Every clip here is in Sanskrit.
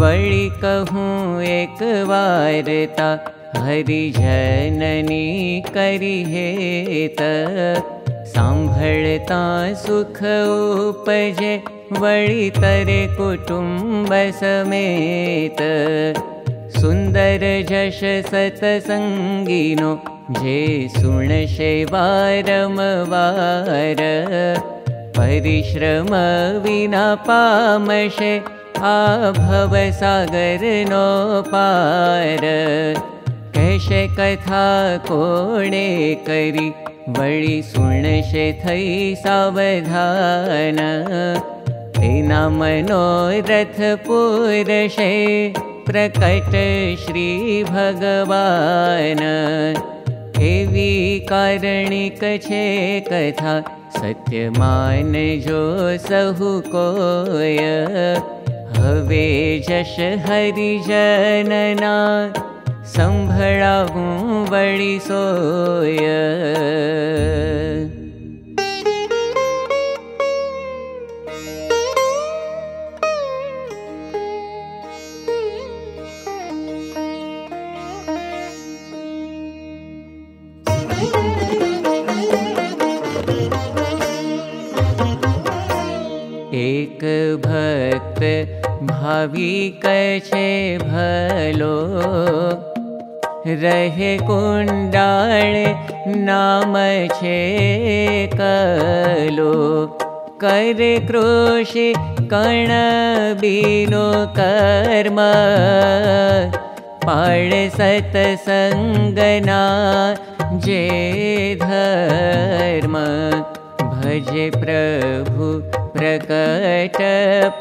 वळि कहूँ एक वारता हरिजननी करि हेत। सांभळता सुख उपजे वळि तरे कुटुम्ब समेत। सुन्दर जश सतसङ्गिनो जे सुणशे वारमवार परिश्रम विना पामशे भवसागर नो पार। कैशे कथा वळि सुणशे थै सावधान तेना मनोरथ पुरशे प्रकट श्री भगवान कारणिक छे कथा सत्य मान जो सहु कोय। हवे जश हरिजनना संभळावूं वळि सोय भलो। रहे कुंडाल नाम छे कलो। करे बीनो कर्म। पाळ सतसंगना जे धर्म। भजे प्रभु प्रकट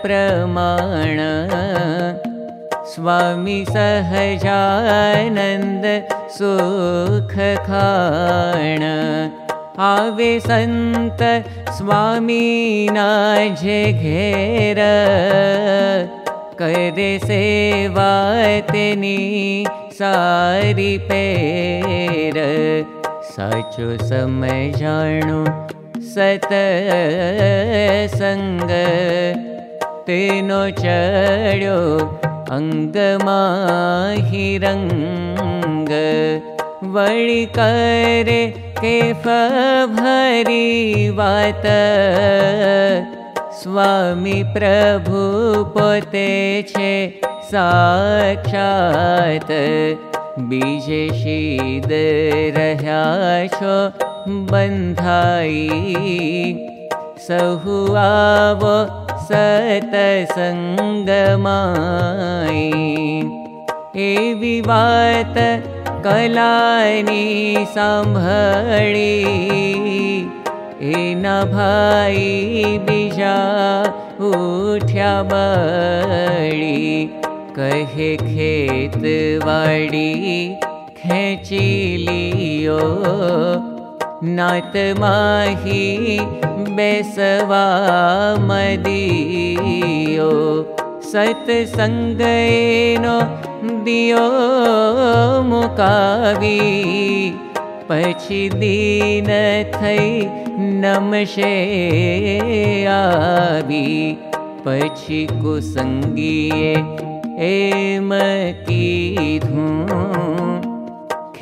प्रमाण। स्वामी सहजानन्द सुख खाण। आवे सन्त स्वामी नाजे घेर करे सेवा तेनी सारी पेर। साचो समय जाणो सतसङ्ग तेनो चढ्यो अङ्गमाहिरङ्ग वळि करे केफ भरी वात। स्वामी प्रभु पोते छे साक्षात्। बीजे शीद छो बन्धाई सहु आवो सतसङ्गमाई। एवी वात कलानी सांभळी एना भाई बीजा उठ्या बळी। कहे खेत वाड़ी खेची लियो नात माही बेसवा मदियो सत्सङ्गेनो दियो मुकावी। पछी दीन थई नमशे आवी। पछी कुसंगीए एम कीधूं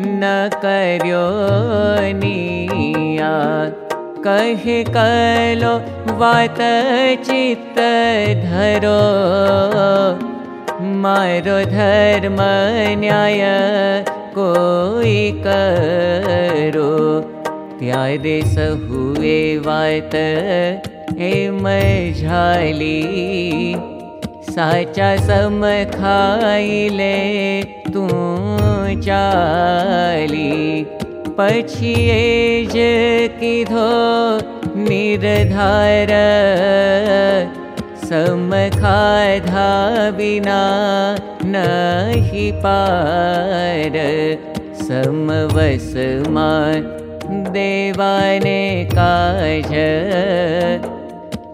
न क्यो कलो वात चित्त धरो। मारो धर्म न्याय कोई करो। त्यारे सहुए वात हे मझाली साचा समखाइले तू जे कीधो निर्धार। सम खाधा बिना नहीं पार। समवस देवाने काज।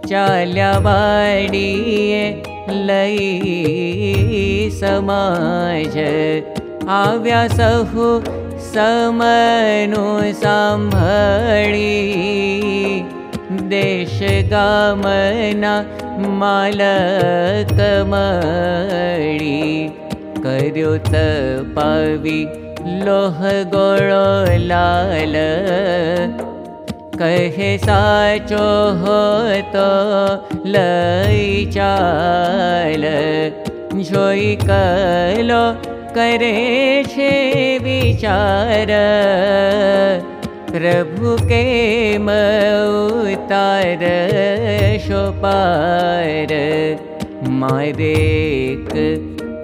चाल्या वाडिये लई समाज आव्या सहु गामना मालक मळी। कर्यो तपावी लोह गोळो लाल। कहे तो लई चाल कलो करे छे विचार। प्रभु के मारेक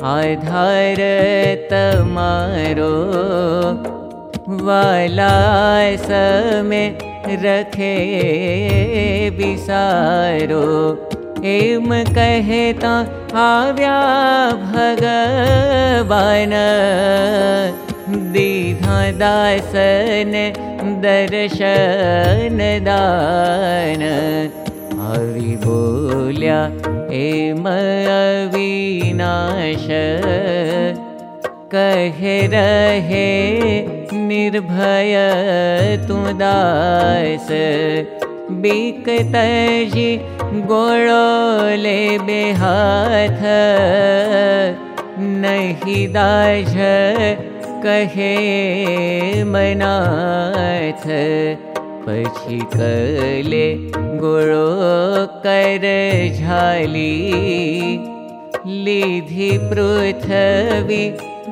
आधार तमारो। वाला समय रखे विसारो एम कहता आव्या भगवान। दीधा दासन दर्शन दान। आवि बोल्या एम अविनाश। कहे रहे निर्भय तु दास बीक तजी गोड़ो ले बेहाथ नहीं दाझ कहे मनाथ। पछी कले गोड़ो कर झाली लीधी पृथ्वी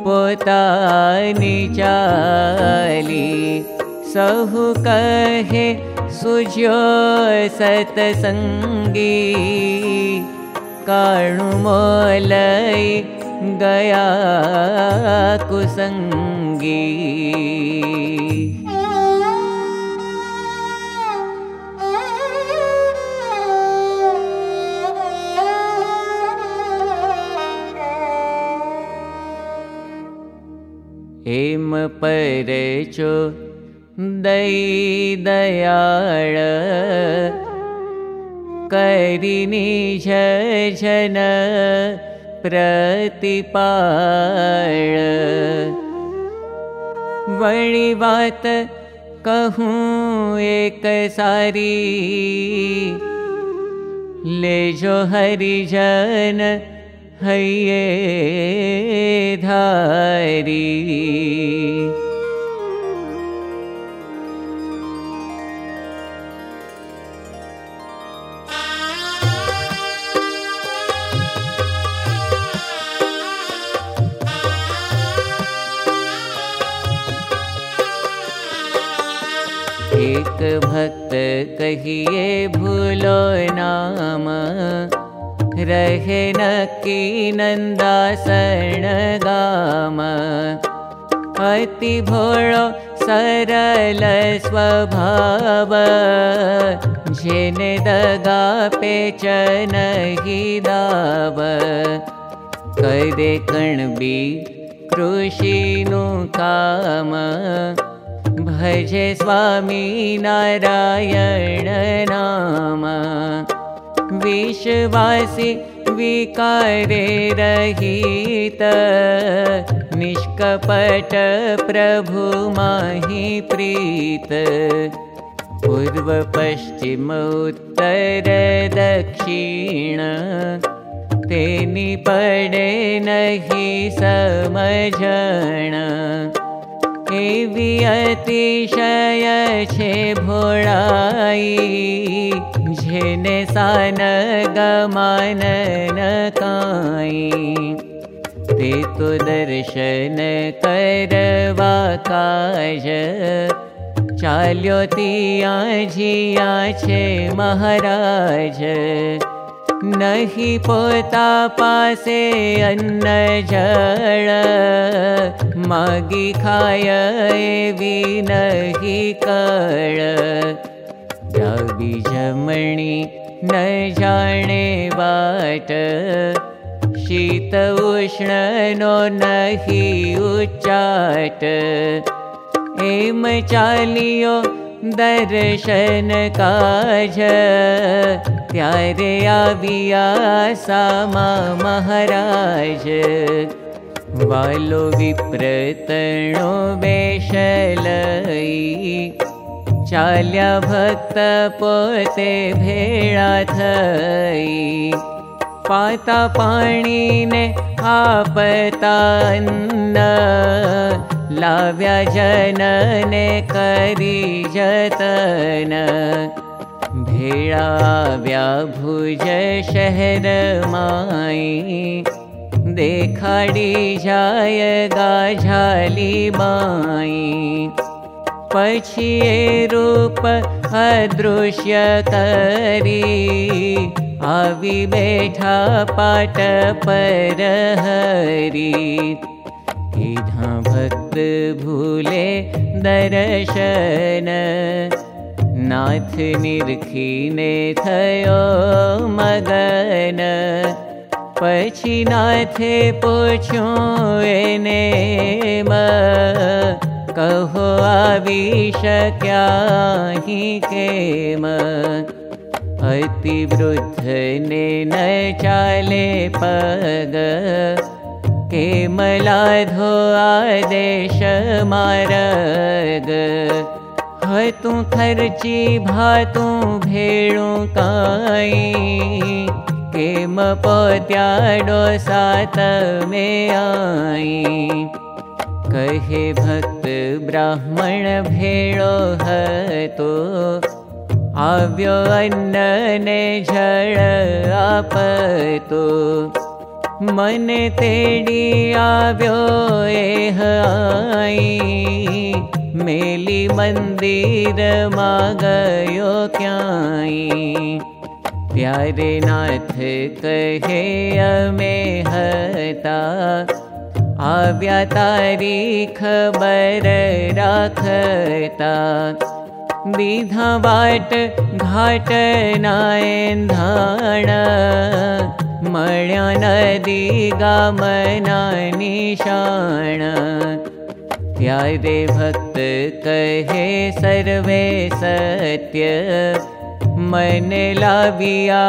पोतानी चाली। सहु कहे सतसंगी काणु मोलई गया कुसंगी। हेम दई दयाळ जन प्रतिपाळ वणी वात कहूँ एक सारी लेजो हरिजन हैये धारी एक भक्त कहिए भूलो नाम। रहे न की गाम। अति भोळो सरल स्वभाव। जेने दगा पेचन ही दाव। करे कणबी कृषिनु काम भजे स्वामी नारायण नाम। विश्वासी विकारे रहित। निष्कपट प्रभु माहि प्रीत। पूर्व पश्चिम उत्तर दक्षिण। तेनि पडे नहि समझण अतिशय छे भोळाई गमान न काई ते तो दर्शन करवा काज चाल्यो तिया जिया छे महाराज नहि पोता पासे अन्न जळ मागी खाय एवी नहि जाबी जमणी न जाणे बाट शीत उष्ण नो नहि उच्चाट। एम चालियो दर्शन काज। आविया सामा महाराज। वालो विप्रतणो बेशलई चाल्या भक्त पोते भेळा थई पाता पाणी ने लाव्या जनने करी जतन. भेळाव्या भुज शहर माई देखाडी जाय गाझाली माई पछिए रूप अदृश्य करी आवी बैठा पाट पर हरी भक्त भूले दर्शन। नाथ निरखीने थयो मगन। पछी नाथे एने म। कहो आवी शक्या ही केम वृद्ध ने न चाले पग। केमलाधो आदेश मारग। भेणु काई। केम पोत्याडो सात में आई। कहे भक्त ब्राह्मण भेड़ो हतो आव्यो अन्न ने जड़ आपतो। मन तेडी आव्यो एह आई। मेली मंदिर मागयो क्याई। प्यारे नाथ कहे अमे हता। आव्या तारीख बर राखता दीधा वाट घाट नायन धाणा। मण्या नदी गामना निशाण। प्यारे भक्त कहे सर्वे सत्य। मन लाविया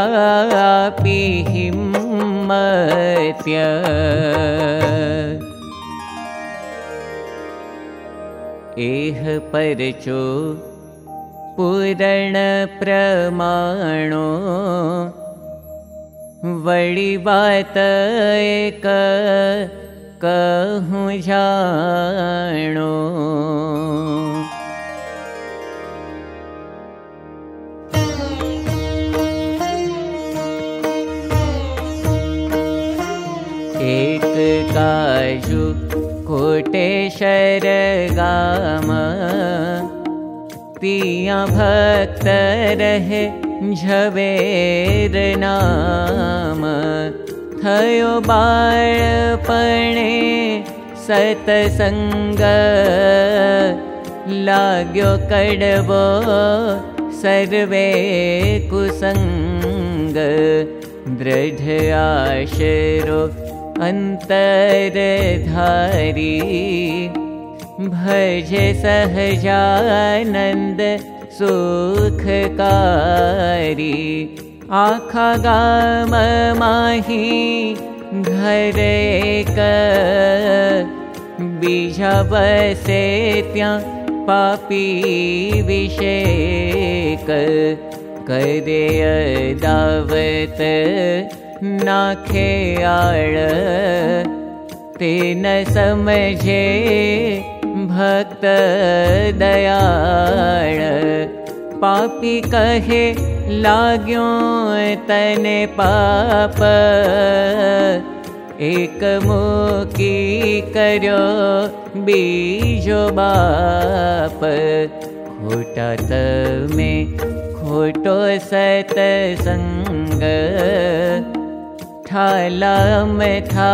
आपी हिम्मत्य एह परचो पूरण प्रमाणो वळि वात एक कहूँ जाणो। एक काजु कोटेश्वर गाम पिया भक्त रहे झवेर नाम। थयो बाळपणे सतसंग लाग्यो कडवो सर्वे कुसंग। दृढ आशरो अन्तरधारी भजे सुखकारी। आखा गाम माही एक बीजा बसे त्या पापी विषेक। करे दावत नाखे आड़ ते न समझे भक्त दयाळ। पापी कहे लाग्यो तने पाप। एक बीजो बाप। खोटा तमे खोटो सतसंग ठाला था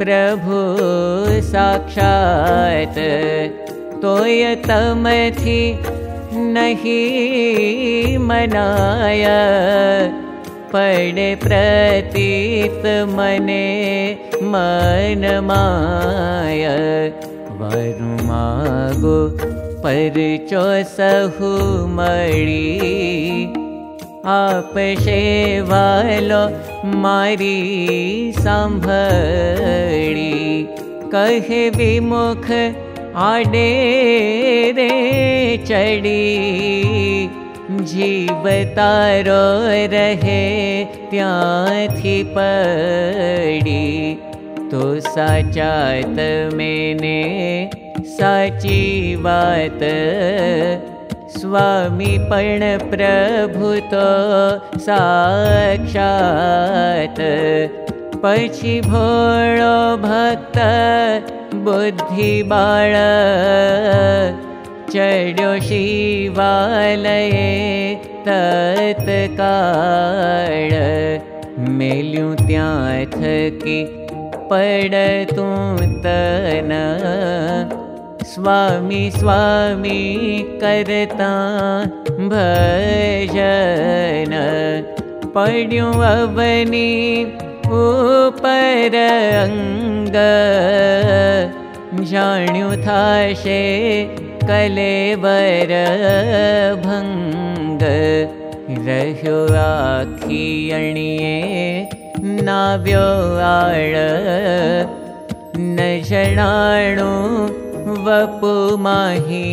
प्रभु साक्षात तो तम थी नहीं मनाया। पड़े प्रतीत मने मन माय। वरु मागो परचो सहु मड़ी आप सांभड़ी कहे विमुख आडे रे चढ़ी। जीव तारो रहे त्याथी पड़ी। तो साचात मैंने साची बात स्वामी तो साक्षात पछी भोळो भक्त बुद्धि बाळ चढ़ो शिवालये थकी पड़तूं तन स्वामी स्वामी करता भजन पड्यूं अवनी ऊपर अंग। जाण्यूं थाशे कलेवर भङ्ग रह्यो अणिये नाव्यो आळ। न जणाणु वपु माही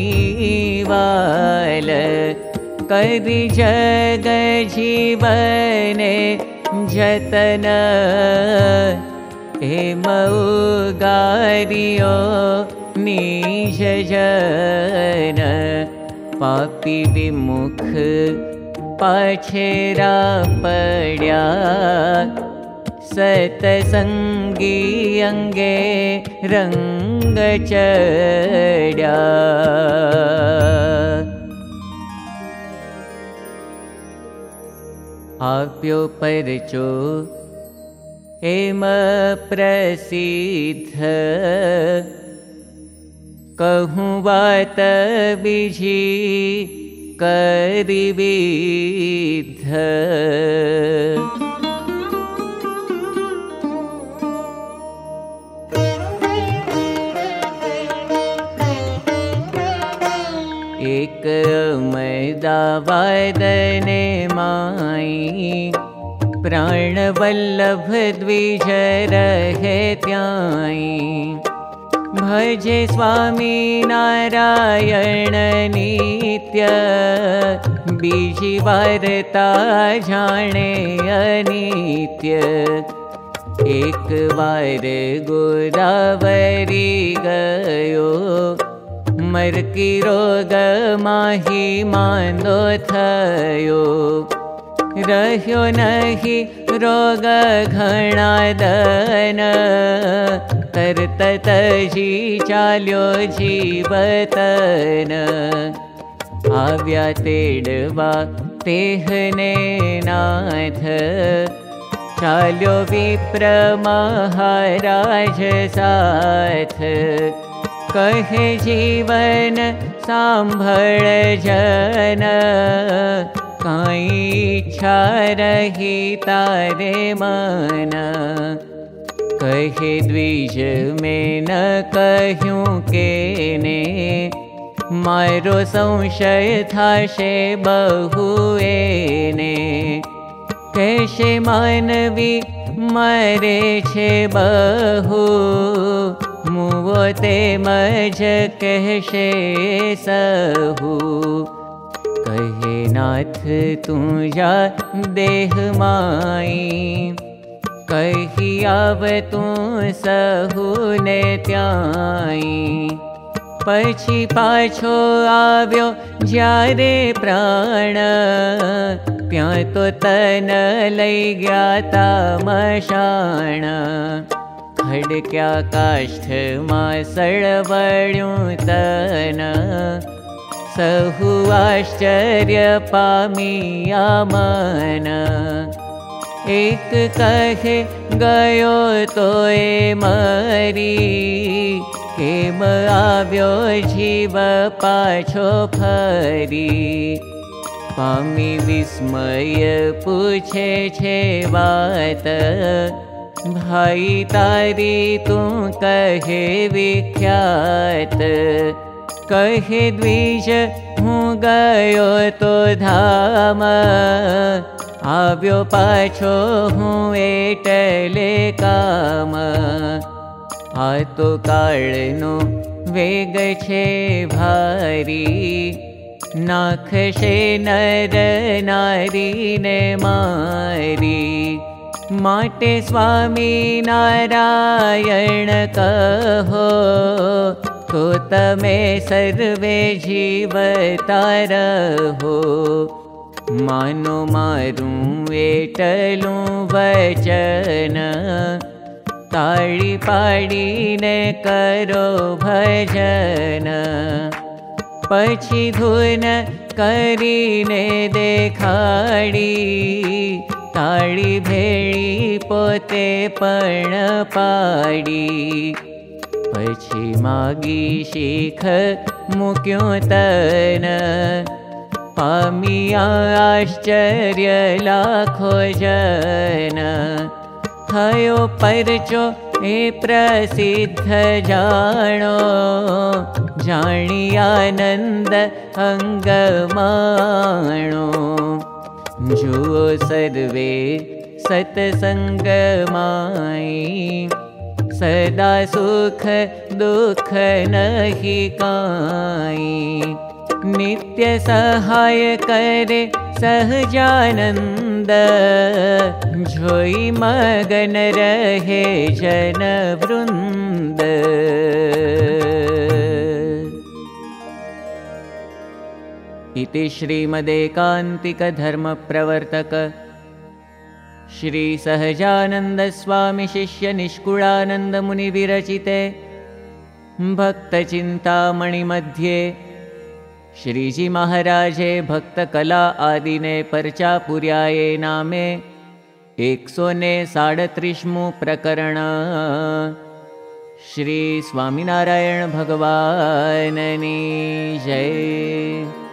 वाल करि जग जीवने जतन। हेम गारियो निज जन पापी विमुख पाछेरा पड्या। सतसङ्गी अङ्गे रङ्ग चड्या आप्यो परचो एम प्रसिद्ध कहूँ बात बीजी करिविध वादने माई। प्राण वल्लभ द्विज रहे भजे स्वामी नारायण नित्य। बीजी वार्ता जाने अनित्य। एक वार गोदावरी गयो मरकी रोग माही रह्यो नहीं रोग घणा दन। तरततजी चाल्यो जीवतन। आव्या तेडवा तेहने नाथ। चाल्यो विप्र महाराज साथ कहे जीवन सांभळ जन। काई इच्छा रही तारे मन। कहे द्विज में न कहूँ के ने मारो संशय था शे बहुए ने कैसे मानवी मरे बहु कहशे सहु। कहे नाथ तू जा देह माई। कही पछी पाछो आव्यो ज्यारे प्राण। त्या तो तन लई गया ता मशाण खडक्या काष्ठ मा तन। सहु आश्चर्य पामिया मन एक कहे गयो मरी। केम आव्यो जीव पाछो फरी। पामी विस्मय छे बात भाई तारी तू कहे विख्यात कहे द्विज हूँ गयो तो धाम। आव्यो पाछो हूँ एटले काम। आ तो काळनो वेग छे भारी नाखशे नर नारी ने मारी माटे स्वामी नारायण कहो तो तमे सर्वे जीवता रहो मानो मारू एटलूं वचन ताड़ी पाड़ी ने करो भजन। पछी धुन करीने देखाड़ी पाड़ी. तन. पामिया आश्चर्य लाखो जन. थयो परचो ए प्रसिद्ध जानो जानी आनंद अंगमाणो जुओ सर्वे सत्संगमाई सदा सुख दुख नहि काई। नित्य सहाय करे सहजानन्द जोई मगन रहे जन इति श्रीमदेकान्तिकधर्मप्रवर्तक। श्रीसहजानन्दस्वामिशिष्यनिष्कुळानन्दमुनिविरचिते भक्तचिन्तामणिमध्ये श्रीजी महाराजे भक्तकला आदिने परचापुर्याये नामे एकसोने साडत्रिस्मु प्रकरण। श्री स्वामिनारायण भगवाननी जय